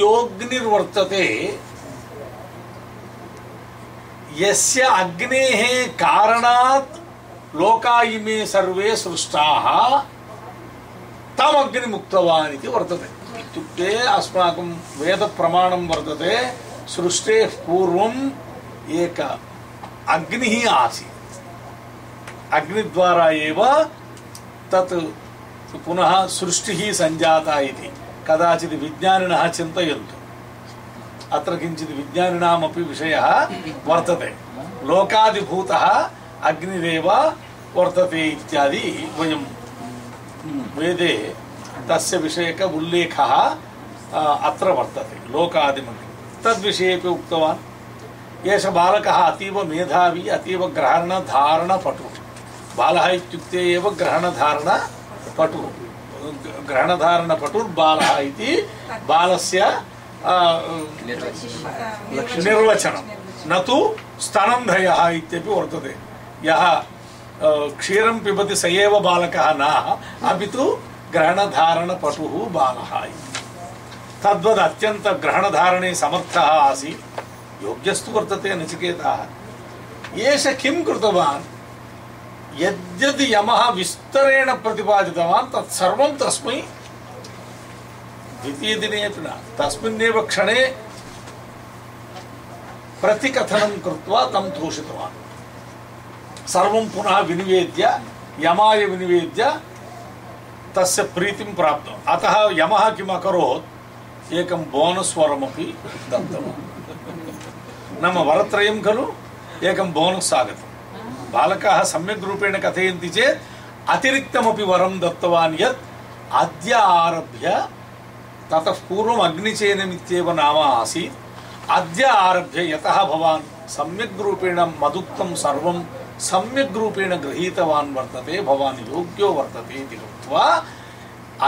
योऽग्निर्वर्तते यस्य अग्नेः कारणात् लोका इमे सर्वे सृष्टाः तम् अग्निमुक्तवान् इति वर्तते। इत्युक्ते अस्माकं वेदप्रमाणं वर्तते, सृष्टेः पूर्वम् एक अग्निः आसीत्। अग्निद्वारा एव तत् पुनः सृष्टिः सञ्जाता इति। कदाचित् विज्ञानिनः चिन्तयन्तु। अत्र किञ्चित् विषयः वर्तते। लोकादिभूतः अग्निरेव वर्तते इत्यादि वयं वेदे तस्य विषयक उल्लेखः अत्र वर्तते लोकादिमग्नि तद्विषयेपि उक्तवान्। एष बालकः अतीव मेधावी, अतीव ग्रहणधारणपटुः। बालः इत्युक्ते एव ग्रहणधारणपटुः। ग्रहणधारणपटुर्बालः इति बालस्य निर्वचनं। न तु स्तनन्धयः इत्यपि वर्तते। यः क्षीरं पिबति स एव बालकः न अपि तु ग्रहणधारणपटुः बालः इति। तद्वद् अत्यन्तग्रहणधारणे समर्थः आसीत्। योग्यस्तु वर्तते नचिकेतः एष किं कृतवान्? यद्यद् यमः विस्तरेण प्रतिपादितवान् तत्सर्वं तस्मै द्वितीयदिने अपि न, तस्मिन्नेव क्षणे प्रतिकथनं कृत्वा तं तोषितवान् सर्वं पुनः विनिवेद्य, यमाय विनिवेद्य तस्य प्रीतिं प्राप्तवान्। अतः यमः किम् अकरोत्, एकं बोनस् वरमपि दत्तवान् नाम वरत्रयं खलु, एकं बोनस् आगतं बालकाः सम्यक् रूपेण कथयन्ति चेत् अतिरिक्तमपि वरं दत्तवान् यत् अद्य आरभ्य ततः पूर्वम् अग्निचयनमित्येव नाम आसीत् अद्य आरभ्य यतः भवान् सम्यक् रूपेण मदुक्तं सर्वं सम्यक् रूपेण गृहीतवान् वर्तते भवान् योग्यो वर्तते इति कृत्वा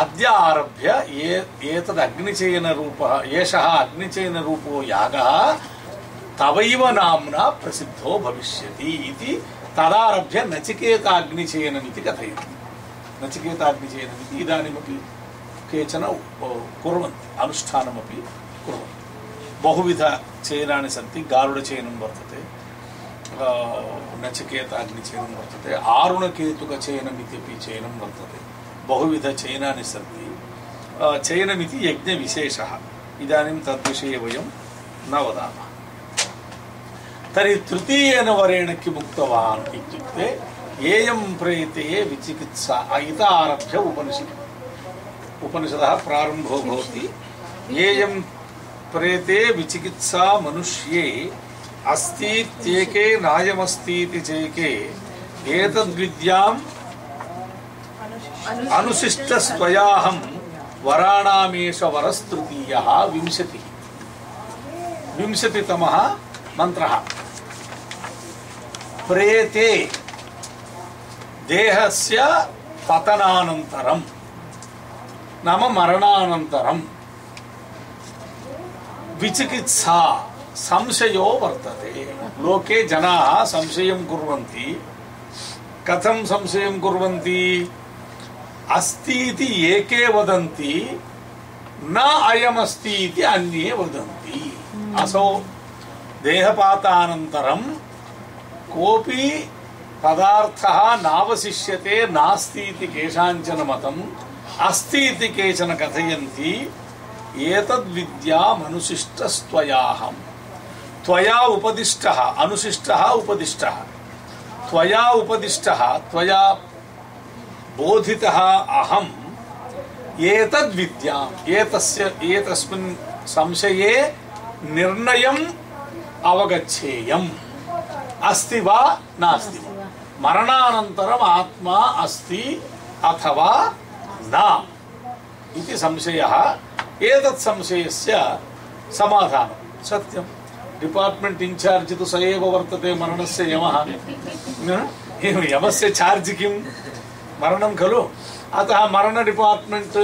अद्य आरभ्य ये एतद् अग्निचयनरूपः एषः अग्निचयनरूपो यागः तवैव नाम्ना प्रसिद्धो भविष्यति इति तदारभ्य नचिकेताग्निचयनमिति कथयन्ति नचिकेताग्निचयनमिति इदानीमपि केचन कुर्वन्ति, अनुष्ठानमपि कुर्वन्ति। बहुविधचयनानि सन्ति, गारुडचयनं वर्तते वर्तते आरुणकेतुकचयनम् इत्यपि चयनं वर्तते। बहुविधचयनानि सन्ति। चयनमिति यज्ञविशेषः। इदानीं तद्विषये वयं न वदामः। तर्हि तृतीयेन वरेण किम् इत्युक्ते विचिकित्सा इत आरभ्य उपनिषद उपनिषदः प्रारम्भो भवति। प्रेते विचिकित्सा मनुष्ये अस्तीत्येके नायमस्तीति चेके एतद्विद्याम् अनुशिष्टस्त्वयाहं वराणामेष वरस्तृतीयः विंशतिः। विंशतितमः मन्त्रः। प्रेते। देहस्य पतनानन्तरं नाम मरणानन्तरं विचिकित्सा संशयो वर्तते। लोके जनाः संशयं कुर्वन्ति। कथं संशयं कुर्वन्ति? अस्ति इति एके वदन्ति, न अयमस्ति इति अन्ये वदन्ति। असौ देहपातानन्तरं कोऽपि पदार्थः नावशिष्यते नास्ति इति केषाञ्चन मतम् अस्ति इति केचन कथयन्ति एतद्विद्यामनुशिष्टस्त्वयाहं त्वया उपदिष्टः अनुशिष्टः उपदिष्टः त्वया उपदिष्टः त्वया बोधितः अहम् एतद्विद्याम् एतस्य एतस्मिन् संशये निर्णयम् अवगच्छेयम् अस्ति वा नास्ति वा? मरणानन्तरम् आत्मा अस्ति अथवा न। इति संशयः। एतत् संशयस्य समाधानं। सत्यं। डिपार्ट्मेण्ट् इन्चार्ज् तु स एव वर्तते मरणस्य यमः? यमस्य चार्ज् किं? मरणं खलु? अतः मरण डिपार्ट्मेण्ट्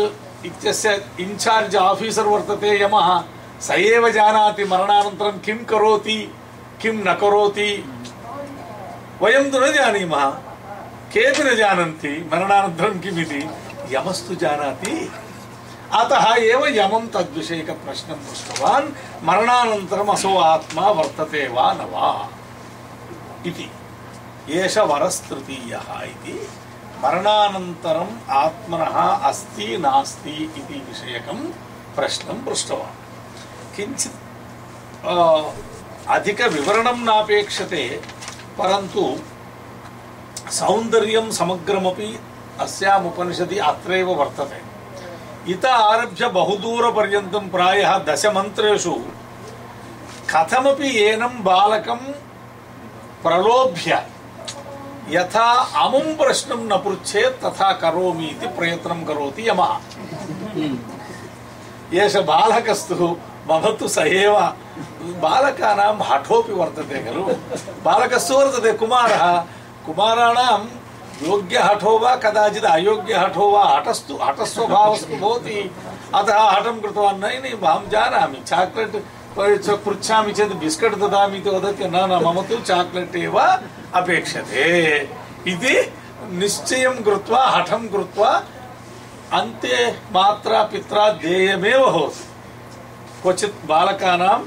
इत्यस्य इन्चार्ज् आफीसर् वर्तते यमः। स एव जानाति मरणानन्तरं किं करोति, किं न करोति। वयं तु न जानीमः। केऽपि न जानन्ति, मरणानन्तरं किम् यमस्तु जानाति। अतः एव यमं तद्विषयकप्रश्नं पृष्टवान् मरणानन्तरम् असो आत्मा वर्तते वा न वा? इति। एष वरस्तृतीयः इति। मरणानन्तरम् आत्मनः अस्ति, नास्ति इति विषयकं प्रश्नं पृष्टवान्। किञ्चित् अधिकविवरणं नापेक्षते परन्तु सौन्दर्यं समग्रमपि अस्याम् उपनिषदि अत्रैव वर्तते इत आरभ्य बहुदूरपर्यन्तं प्रायः दशमन्त्रेषु कथमपि एनं बालकं प्रलोभ्य यथा अमुं प्रश्नं न पृच्छेत् तथा करोमि इति प्रयत्नं करोति यमः एष बालकस्तु मम तु स एव बालकानां हठोऽपि वर्तते खलु बालकस्तु वर्तते कुमारः कुमाराणां योग्यहठो वा कदाचित् अयोग्यहठो वा हठस्तु हठस्वभावस्तु भवति अतः हठं कृतवान् नै नै अहं जानामि चाक्लेट् पृच्छ- पृच्छामि चेत् बिस्केट् ददामि इति वदति न न मम तु चाक्लेट् एव अपेक्षते इति निश्चयं कृत्वा हठं कृत्वा अन्ते मात्रा पित्रा देयमेव भवति क्वचित् बालकानां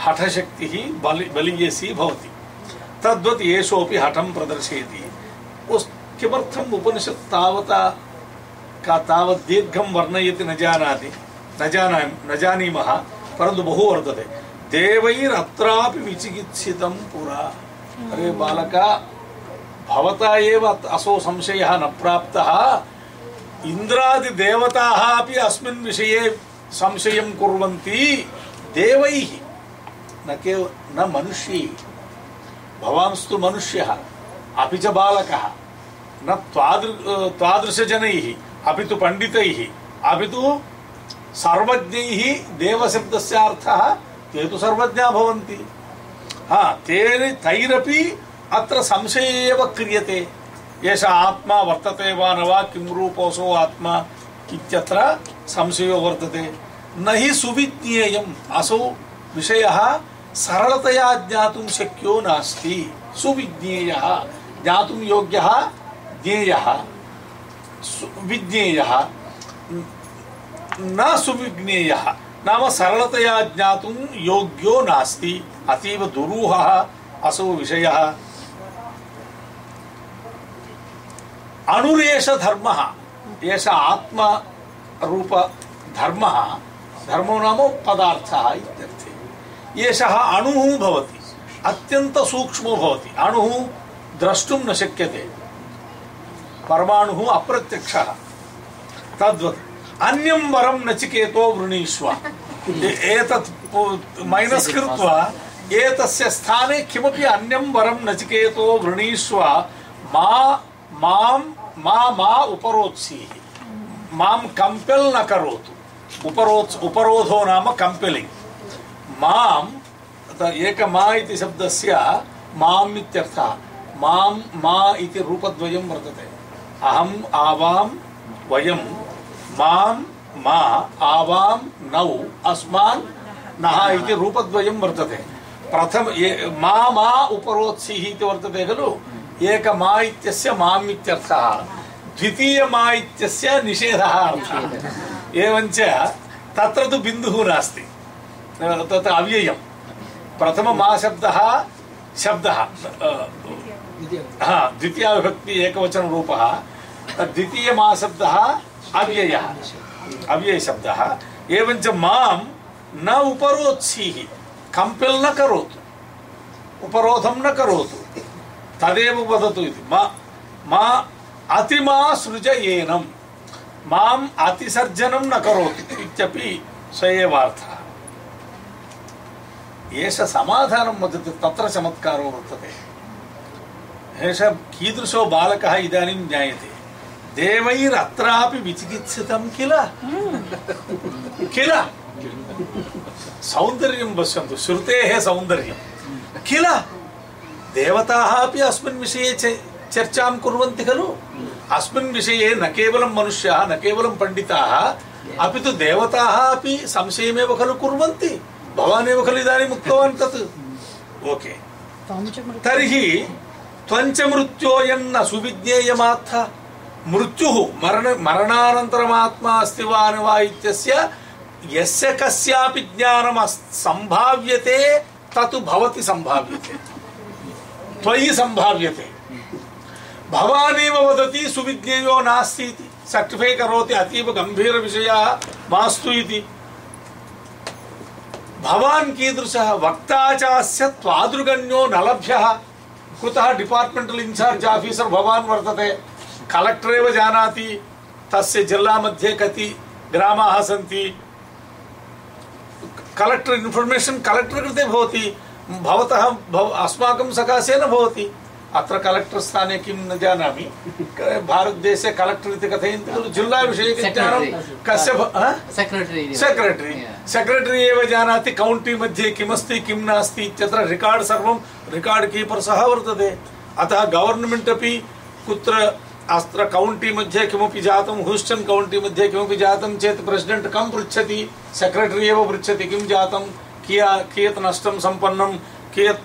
हठशक्तिः बलि, बलीयसी भवति। तद्वत् एषोऽपि हठं प्रदर्शयति। किमर्थम् उपनिषत् तावता, का तावत् दीर्घं वर्णयति न जानाति, न जाना, न जानीमः, परन्तु बहु वर्तते। देवैरत्रापि विचिकित्सितं पुरा। अरे बालका, भवता एव असौ संशयः न प्राप्तः। इन्द्रादिदेवताः अपि अस्मिन् विषये संशयं कुर्वन्ति देवैः। न केव, न मनुष्यैः। भवांस्तु मनुष्यः, अपि च बालकः। न तादृ तादृशजनैः अपि तु पण्डितैः, अपि तु सर्वज्ञैः देवशब्दस्य अर्थः ते तु सर्वज्ञा भवन्ति। हा तेन तैरपि अत्र संशये एव क्रियते। एष आत्मा वर्तते वा न वा किं रूपोऽसौ आत्मा। इत्यत्र संशयो वर्तते। न हि सुविज्ञेयम्। असौ विषयः सरलतया ज्ञातुं शक्यो नास्ति। सुविज्ञेयः। ज्ञातुं योग्यः ज्ञेयः। विज्ञेयः। न सुविज्ञेयः। नाम सरलतया ज्ञातुं योग्यो नास्ति। अतीव दुरूहः असौ विषयः। अणुरेष धर्मः एष आत्मरूप धर्मः, धर्मो नाम पदार्थः इत्यर्थे। एषः अणुः भवति अत्यन्तसूक्ष्मो भवति। अणुः द्रष्टुं न शक्यते। परमाणुः अप्रत्यक्षः। तद्वत्। अन्यं वरं नचिकेतो वृणीष्व। एतत् मैनस् कृत्वा एतस्य स्थाने किमपि अन्यं वरं नचिकेतो वृणीष्व मा माँ मा मा उपरोत्सीः. माँ कम्पेल् न करोतु. उपरोत्, उपरोधो नाम कम्पेलिङ्ग् माँ एक मा इति शब्दस्य माम् इत्यर्थः. माँ, मा इति रूपद्वयं वर्तते. अहम् आवां, वयं, माँ, मा, आवां, नौ, अस्मान्, नः इति रूपद्वयं वर्तते. प्रथम, ये- मा मा, उपरोत्सिः इति वर्तते खलु? एक मा इत्यस्य माम् इत्यर्थः द्वितीय मा इत्यस्य निषेधः अर्थः एवञ्च तत्र तु बिन्दुः नास्ति। तत् अव्ययम्। प्रथम मा शब्दः शब्दः हा द्वितीयाविभक्ति एकवचनरूपः। द्वितीय मा शब्दः अव्ययः। अव्ययशब्दः। एवञ्च माँ न उपरोत्सीः। कम्पेल् न करोतु। उपरोधं न करोतु। तदेव वदतु इति। मा मा अतिमा सृज माम् अतिसर्जनं न करोतु इत्यपि स एव अर्थः। एष समाधानं वदति, तत्र चमत्कारो वर्तते। एष कीदृशो बालकः इदानीं ज्ञायते। देवैरत्रापि विचिकित्सितं किल? किल? सौन्दर्यं पश्यन्तु, श्रुतेः सौन्दर्यं। किल? देवताः अपि अस्मिन् विषये च- चर्चां कुर्वन्ति खलु अस्मिन् विषये न केवलं मनुष्याः न केवलं पण्डिताः अपि तु देवताः अपि संशयमेव खलु कुर्वन्ति भवानेव खलु इदानीम् उक्तवान् तत् ओके तर्हि त्वञ्च मृत्योयन्न सुविज्ञेयमात्थ मृत्युः मरण मरणानन्तरमात्मा अस्ति वा न वा इत्यस्य यस्य कस्यापि ज्ञानम् अस्- सम्भाव्यते तत् भवति सम्भाव्यते त्वयि सम्भाव्यते भवानेव वदति, सुविज्ञेयो नास्ति इति सर्टिफै करोति, अतीव गम्भीरविषयः मास्तु इति। भवान् कीदृशः वक्ता चास्य त्वादृगण्यो न लभ्यः। कुतः डिपार्ट्मेण्टल् इन्चार्ज् आफीसर् भवान् वर्तते? कलेक्टर् एव जानाति, तस्य जिल्ला मध्ये कति ग्रामाः सन्ति। कलेक्टर्, इन्फर्मेशन् कलेक्टर् कृते भवति। भवतः भव अस्माकं सकाशे न भवति। अत्र कलेक्टर् स्थाने किं न जानामि। भारतदेशे कलेक्टर् इति कथयन्ति खलु? जिल्लाविषयकज्ञानं कस्य सेक्रेटरी सेक्रेटरी एव जानाति कौण्टी मध्ये किमस्ति किं नास्ति इत्यत्र रिकार्ड् सर्वं रिकार्ड् कीपर् सः वर्तते। अतः गवर्नमेण्ट् अपि कुत्र अत्र कौण्टी मध्ये किमपि जातं ह्यूस्टन् कौण्टी मध्ये किमपि जातं चेत् प्रेसिडेण्ट् कं पृच्छति? सेक्रेटरी एव पृच्छति किं जातं? किया कियत् नष्टं सम्पन्नं, कियत्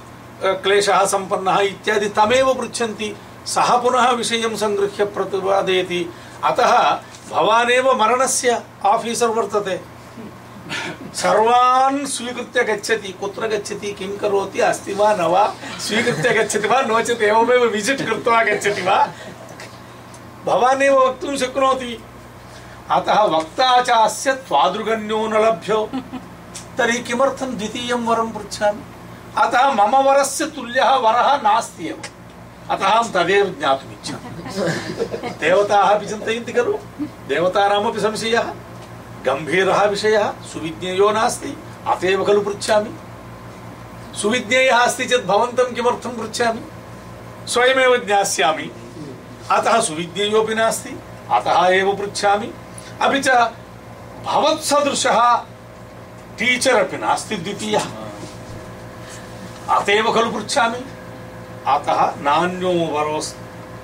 क्लेशः सम्पन्नः इत्यादि तमेव पृच्छन्ति। सः पुनः विषयं सङ्गृह्य प्रतिपादयति। अतः भवानेव मरणस्य आफीसर् वर्तते। सर्वान् स्वीकृत्य गच्छति। कुत्र गच्छति, किं करोति, अस्ति वा, न वा, स्वीकृत्य गच्छति वा, नो चेत् एवमेव विजिट् कृत्वा गच्छति वा। भवानेव वक्तुं शक्नोति। अतः वक्ता चास्य त्वादृगण्यो न लभ्यो तर्हि किमर्थं द्वितीयं वरं पृच्छामि। अतः मम वरस्य तुल्यः वरः एव। अतः अहं तदेव ज्ञातुमिच्छामि देवताः अपि चिन्तयन्ति खलु। देवतानामपि संशयः। गम्भीरः विषयः। सुविज्ञेयो नास्ति। अत खलु पृच्छामि। सुविज्ञेयः अस्ति चेत् भवन्तं किमर्थं पृच्छामि? स्वयमेव ज्ञास्यामि। अतः सुविज्ञेयोऽपि नास्ति। अतः एव पृच्छामि। अपि च भवत्सदृशः टीचर् अपि नास्ति द्वितीयः। अत खलु पृच्छामि। अतः नान्यो वरोस्,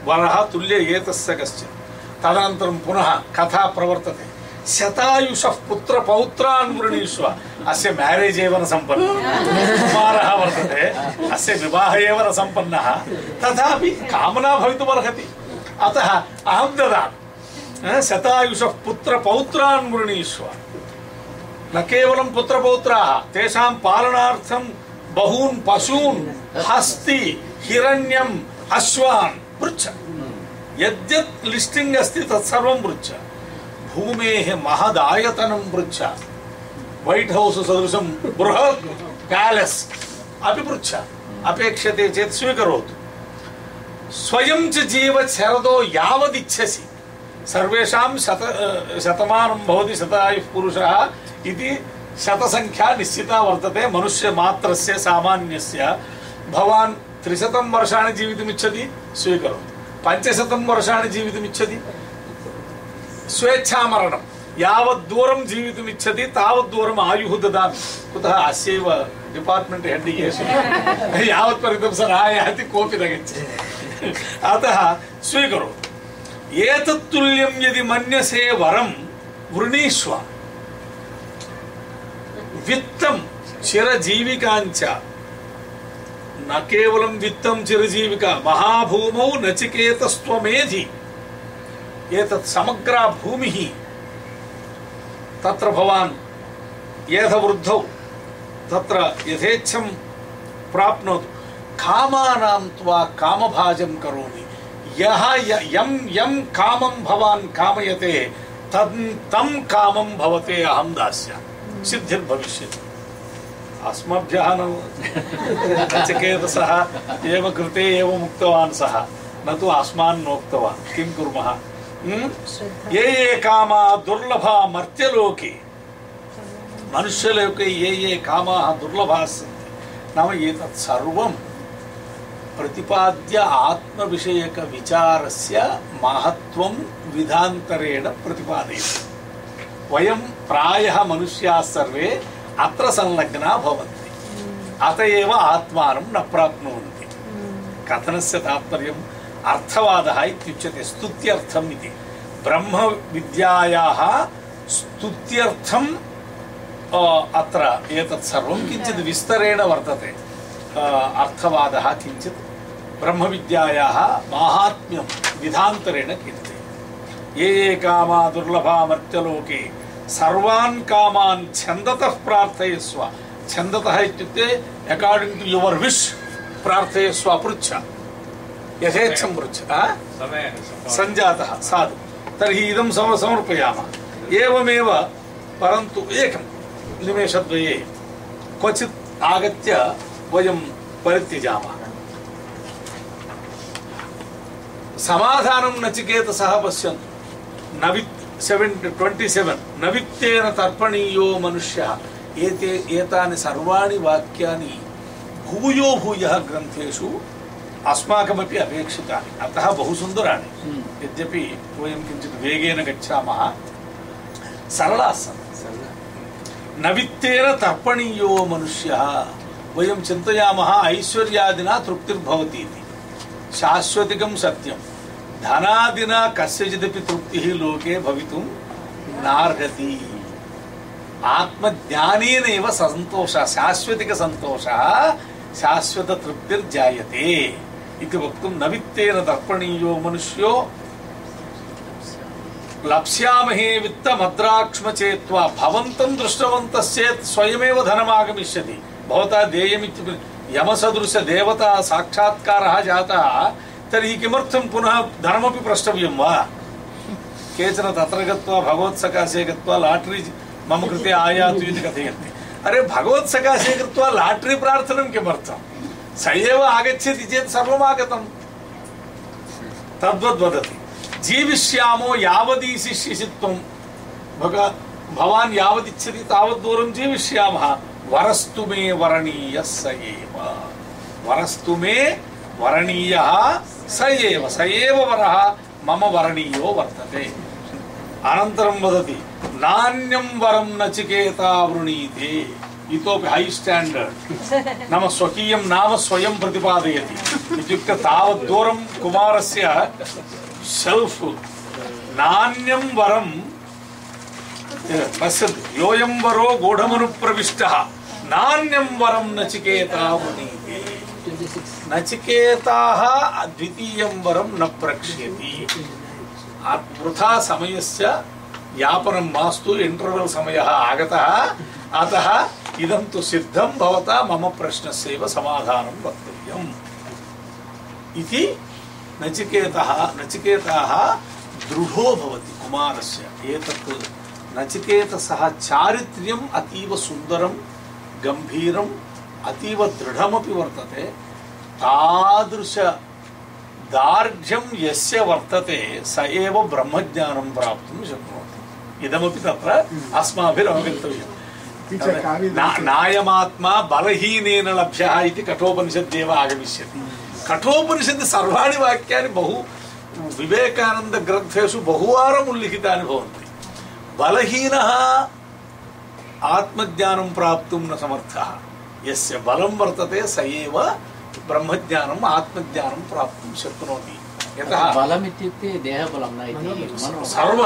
वरः तुल्य एतस्य कश्चित् तदनन्तरं पुनः कथा प्रवर्तते। शतायुषः पुत्रपौत्रान् वृणीष्व। अस्य म्यारेज् एव न सम्पन्नः। कुमारः वर्तते, अस्य विवाहः एव न सम्पन्नः। तथापि कामना भवितुमर्हति अतः अहं ददामि। शतायुषः पुत्रपौत्रान् वृणीष्व। न केवलं पुत्रपौत्राः, तेषां पालनार्थं बहून् पशून् हस्ति हिरण्यम् अश्वान् पृच्छ। यद्यत् लिस्टिङ्ग् अस्ति तत्सर्वं पृच्छ। भूमेः महदायतनं पृच्छ। वैट् हौस् सदृशं बृहत् प्यालेस् अपि पृच्छ। अपेक्षते चेत् स्वीकरोतु। स्वयं च जीव शरदो यावदिच्छसि। सर्वेषां शत शतमानं भवति शतायुः पुरुषः। इति शतसङ्ख्या निश्चिता वर्तते मनुष्यमात्रस्य सामान्यस्य। भवान् त्रिशतं वर्षाणि जीवितुमिच्छति, स्वीकरोतु। पञ्चशतं वर्षाणि जीवितुमिच्छति, स्वेच्छामरणं। यावत् दूरं जीवितुमिच्छति, तावत् दूरम् आयुः ददामि। कुतः अस्यैव डिपार्ट्मेण्ट् हेड् येषु यावत् पर्यन्तं सः आयाति कोऽपि न गच्छति अतः स्वीकरोतु एतत् तुल्यं यदि मन्यसे वरं वृणीष्व वित्तं चिरजीविकाञ्च। न केवलं वित्तं चिरजीविका, महाभूमौ नचिकेतस्त्वमेधि। एतत् समग्रा भूमिः। तत्र भवान् येधवृद्धौ, तत्र यथेच्छं प्राप्नोतु। कामानां त्वा कामभाजं करोमि। य- यं यं कामं भवान् कामयते तन् तं कामं भवते अहं दास्यामि। सिद्धिर्भविष्यति अस्मभ्यः न नचिकेतसः एव कृते एव मुक्तवान् सः। न तु अस्मान् नोक्तवान्। किं कुर्मः? ये ये कामा दुर्लभा मर्त्यलोके। मनुष्यलोके ये ये कामाः दुर्लभाः सन्ति। नाम एतत् सर्वं प्रतिपाद्य आत्मविषयकविचारस्य महत्त्वं विधान्तरेण प्रतिपादयति। वयं प्रायः मनुष्याः सर्वे अत्र संलग्ना भवन्ति। अत एव आत्मानं न प्राप्नुवन्ति। कथनस्य तात्पर्यम् अर्थवादः इत्युच्यते स्तुत्यर्थम् इति। ब्रह्मविद्यायाः स्तुत्यर्थम् अत्र एतत् सर्वं किञ्चित् विस्तरेण वर्तते। अर्थवादः किञ्चित् ब्रह्मविद्यायाः माहात्म्यं विधान्तरेण कीर्ति ये ये कामा दुर्लभा मर्त्यलोके सर्वान् कामान् छन्दतः प्रार्थयस्व। छन्दतः इत्युक्ते अकार्डिङ्ग् टु युवर् विश् प्रार्थयस्व पृच्छ। यथेच्छं पृच्छ? सञ्जातः, साधु। तर्हि इदं सम समर्पयामः। एवमेव, परन्तु एकं निमेषद्वये क्वचित् आगत्य वयं परित्यजामः। समाधानं नचिकेतसः पश्यन्तु నవిత్ సెవెన్ ట్వంటీ సెవెన్. నవిత్తేన తర్పణీయో మనుష్య ఏతే ఏతాని సర్వాణి వాక్యాన్ని భూయో భూయ గ్రంథేషు అస్మాకమపి అపేక్షితాన్ని అంత బహు సుందరాన్ని యద్యపి వయం కించిత్ వేగేన గచ్చామః. సరళా సన్ నవిత్తేన తర్పణీయో మనుష్య. వయం చింతయామః ఐశ్వర్యాదినా తృప్తిర్భవతి శాశ్వతికం సత్యం. शाश्वतिकं सत्यं धनादिना कस्यचिदपि तृप्तिः लोके भवितुं नार्हति आत्मज्ञानेनैव सन्तोषः शाश्वतिकसन्तोषः शाश्वततृप्तिर्जायते इति वक्तुं न वित्तेन दर्पणीयो मनुष्यो लप्स्यामहे वित्तमद्राक्ष्म चेत्वा भवन्तं दृष्टवन्तश्चेत् स्वयमेव धनमागमिष्यति भवता देयमित्युक्ते यमसदृशदेवता साक्षात्कारः जातः तर्हि किमर्थं पुनः धनमपि प्रष्टव्यं केचन तत्र गत्वा भगवत्सकाशे गत्वा लाटरी मम कृते आयातु इति कथयन्ति। अरे, भगवत्सकाशे कृत्वा लाटरी प्रार्थनं किमर्थं? स एव आगच्छति चेत् सर्वम् आगतम् तद्वद् वदति। जीविष्यामो यावदीशिष्यसि त्वं भग भवान् यावदिच्छति तावत् दूरं जीविष्यामः। वरस्तु मे वरणीयः स एव। वरस्तु मे वरणीयः स एव स एव वरः मम वरणीयो वर्तते अनन्तरं वदति नान्यं वरं नचिकेता वृणीते इतोपि है स्टाण्डर्ड् नाम स्वकीयं नाम स्वयं प्रतिपादयति इत्युक्ते तावत् दूरं कुमारस्य सेल्फ् नान्यं वरं पश्यतु योऽयं वरो गूढमनुप्रविष्टः नान्यं वरं नचिकेता वृणीते नचिकेताः द्वितीयं वरं न प्रक्ष्यति। वृथा समयस्य यापनं मास्तु इण्टर्वल् समयः आगतः, अतः इदं तु सिद्धं भवता मम प्रश्नस्यैव समाधानं वक्तव्यम्। इति नचिकेतः, नचिकेताः दृढो भवति कुमारस्य। एतत् नचिकेतसः चारित्र्यम् अतीव सुन्दरं, गम्भीरम्, अतीव दृढमपि वर्तते। तादृश दार्ढ्यं यस्य वर्तते स एव ब्रह्मज्ञानं प्राप्तुं शक्नोति। इदमपि तत्र अस्माभिरवगन्तव्यम् ना- नायमात्मा बलहीनेन लभ्यः इति कठोपनिषद्देव आगमिष्यति। कठोपनिषत् सर्वाणि वाक्यानि बहु विवेकानन्दग्रन्थेषु बहुवारम् उल्लिखितानि भवन्ति। बलहीनः आत्मज्ञानं प्राप्तुं न समर्थः। यस्य बलं वर्तते स एव ब्रह्मज्ञानम् आत्मज्ञानं प्राप्तुं शक्नोति। यतः बलम् इत्युक्ते देहबलं न इति मनो सर्व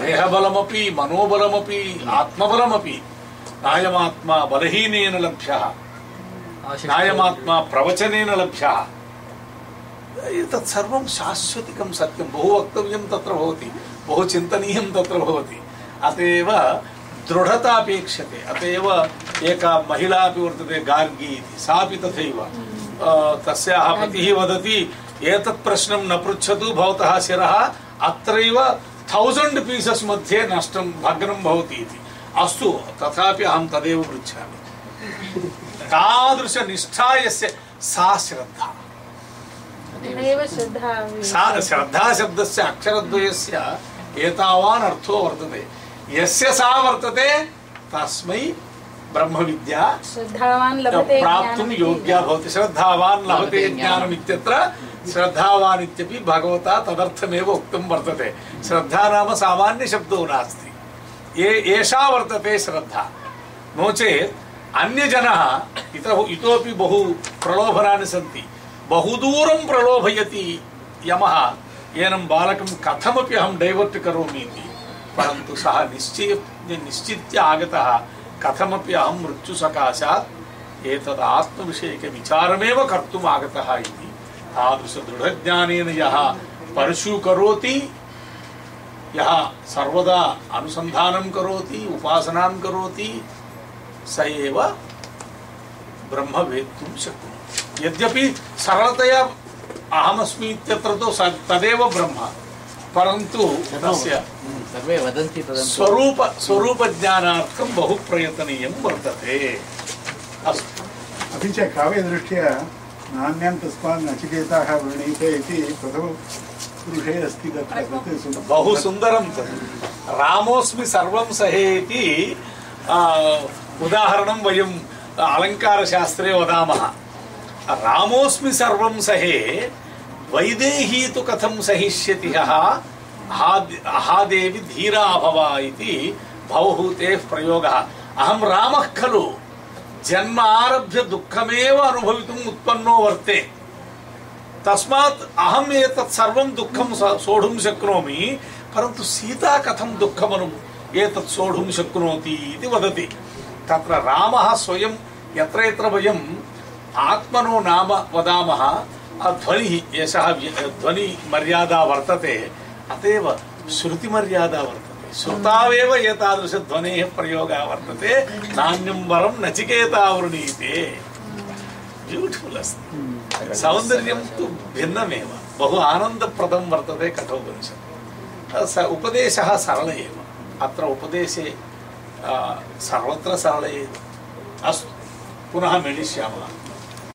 देहबलमपि मनोबलमपि आत्मबलमपि। नायमात्मा बलहीनेन लभ्यः। नायमात्मा प्रवचनेन लभ्यः। एतत् सर्वं शाश्वतिकं सत्यं। बहु वक्तव्यं तत्र भवति। बहु चिन्तनीयं तत्र भवति। अत एव दृढता अपेक्षते। अत एव एका महिला अपि वर्तते गार्गी इति। सापि तथैव। तस्याः पतिः वदति एतत् प्रश्नं न पृच्छतु भवतः शिरः अत्रैव थौसण्ड् पीसस् मध्ये नष्टं भग्नं भवति इति. अस्तु तथापि अहं तदेव पृच्छामि। तादृशनिष्ठा यस्य सा श्रद्धा। सा श्रद्धाशब्दस्य अक्षरद्वयस्य एतावान् अर्थो वर्तते। यस्य सा वर्तते तस्मै श्रद्धावान् लभते प्राप्तुं योग्या भवति। श्रद्धावान् लभते लभते ज्ञानम्। इत्यत्र श्रद्धावान् इत्यपि भगवता तदर्थमेव उक्तं वर्तते। श्रद्धा नाम सामान्यशब्दो नास्ति। ये एषा वर्तते श्रद्धा। नो चेत् अन्यजनः इतः इतोपि बहु प्रलोभनानि सन्ति। बहुदूरं प्रलोभयति यमः। एनं बालकं कथमपि अहं डैवर्ट् करोमि इति। परन्तु सः निश्चय निश्चित्य आगतः। कथमपि अहं मृत्युसकाशात् एतद् आत्मविषयकविचारमेव कर्तुम् आगतः इति तादृशदृढज्ञानेन यः परशु करोति यः सर्वदा अनुसन्धानं करोति, उपासनां करोति, स एव ब्रह्म वेत्तुं शक्नोति। यद्यपि सरलतया अहमस्मि इत्यत्र तु तदेव ब्रह्म। परन्तु तस्य हम्म, सर्वे वदन्ति स्वरूप स्वरूपज्ञानार्थं बहु प्रयतनीयं वर्तते। अस्तु। अपि च काव्यदृष्ट्या नान्यं तस्मात् नचिकेताः वृणीते इति प्रथमपुरुषे अस्ति तत्र तत् बहु सुन्दरं तत्। रामोऽस्मि सर्वं सहेति आ, उदाहरणं वयम् अलङ्कारशास्त्रे वदामः। रामोऽस्मि सर्वं सहे वैदेही तु कथं सहिष्यति ह्यः हा- हादेवि धीरा भव इति भवभूतेः प्रयोगः अहं रामः खलु जन्म आरभ्य दुःखमेव अनुभवितुम् उत्पन्नो वर्ते तस्मात् अहम् एतत् सर्वं दुःखं स- सोढुं शक्नोमि परन्तु सीता कथं दुःखमनु एतत् सोढुं शक्नोति इति वदति तत्र रामः स्वयं यत्र यत्र वयम् आत्मनो नाम वदामः आ ध्वनिः एषः व्य- ध्वनिमर्यादा वर्तते अत एव श्रुतिमर्यादा वर्तते श्रुतावेव एतादृशध्वनेः प्रयोगः वर्तते नान्यं वरं नचिकेतावृणीते ब्यूटिफुल् अस्ति सौन्दर्यं तु भिन्नमेव बहु आनन्दप्रदं वर्तते कठोपनिषत् स उपदेशः सरल एव अत्र उपदेशे आ, सर्वत्र सरल एव अस्तु पुनः मिलिष्यामः